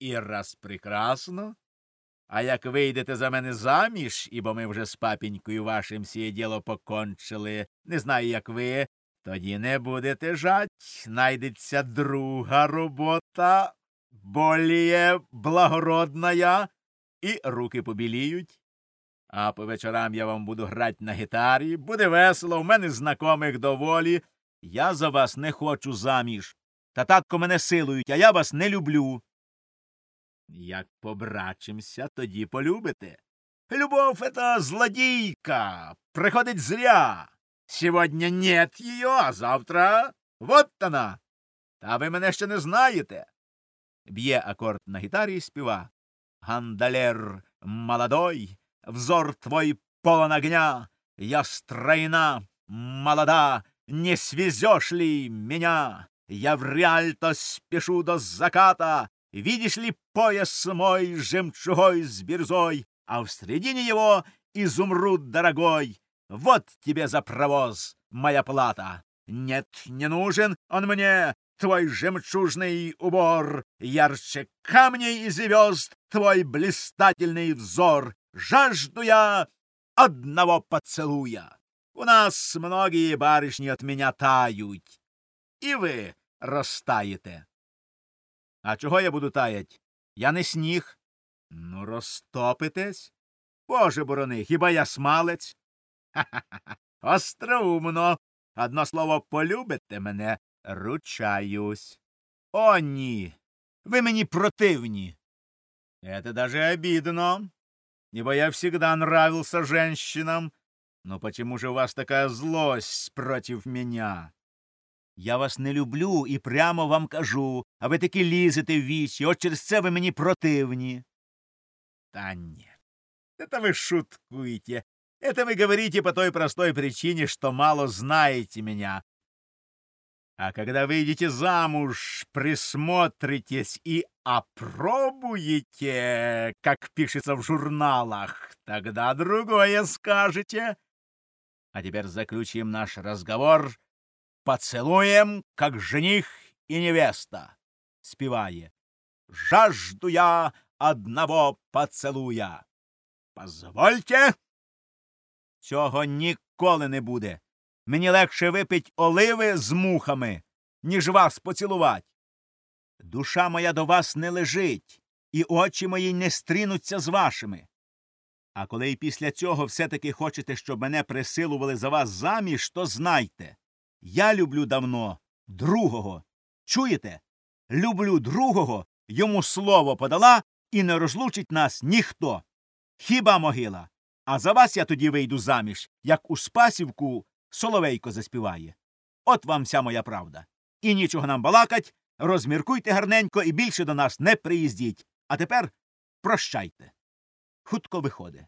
І раз прекрасно. А як вийдете за мене заміж, ібо ми вже з папінькою вашим сіє діло покончили, не знаю, як ви, тоді не будете жать, найдеться друга робота, боліє благородная, і руки побіліють. А по вечорам я вам буду грати на гітарі, буде весело, в мене знакомих доволі. Я за вас не хочу заміж. Та татко мене силують, а я вас не люблю. Як побрачимся, тоді полюбите. Любов — это злодейка, приходить зря. Сегодня нет ее, а завтра вот она. Та ви мене ще не знаєте. Б'є акорд на гітарі і співа. Гандалер молодой, взор твой полон огня, я стройна, молода, не свезешь ли меня? Я в Риальто спешу до заката, видишь ли пояс мой жемчугой с бирзой, а в средине его изумруд дорогой. Вот тебе за провоз моя плата. Нет, не нужен он мне, твой жемчужный убор, ярче камней и звезд твой блистательный взор. Жажду я одного поцелуя. У нас многие барышни от меня тают, і ви розтаєте. А чого я буду таять? Я не сніг. Ну, розтопитесь? Боже борони, хіба я смалець? Ха-ха-ха. Остроумно. Одно слово полюбите мене, ручаюсь. О, ні. Ви мені противні. Это даже обидно, ибо я всегда нравился женщинам. Но почему же у вас такая злость против меня? Я вас не люблю і прямо вам кажу, а ви таки лізете в вічі, от через це ви мені противні. Та ні. Это вы шуткуете. Это вы говорите по той простой причине, что мало знаете меня. А когда выйдете замуж, присмотритесь и опробуете, как пишется в журналах, тогда другое скажете. А теперь заключим наш разговор поцелуем, как жених и невеста. Спевая. Жажду я одного поцелуя. Позвольте. Цього ніколи не буде. Мені легше випить оливи з мухами, ніж вас поцілувати. Душа моя до вас не лежить, і очі мої не стрінуться з вашими. А коли і після цього все таки хочете, щоб мене присилували за вас заміж, то знайте. Я люблю давно другого. Чуєте? Люблю другого, йому слово подала, і не розлучить нас ніхто. Хіба могила? А за вас я тоді вийду заміж, як у Спасівку соловейко заспіває. От вам вся моя правда. І нічого нам балакать, розміркуйте гарненько і більше до нас не приїздіть. А тепер прощайте. Хутко виходить.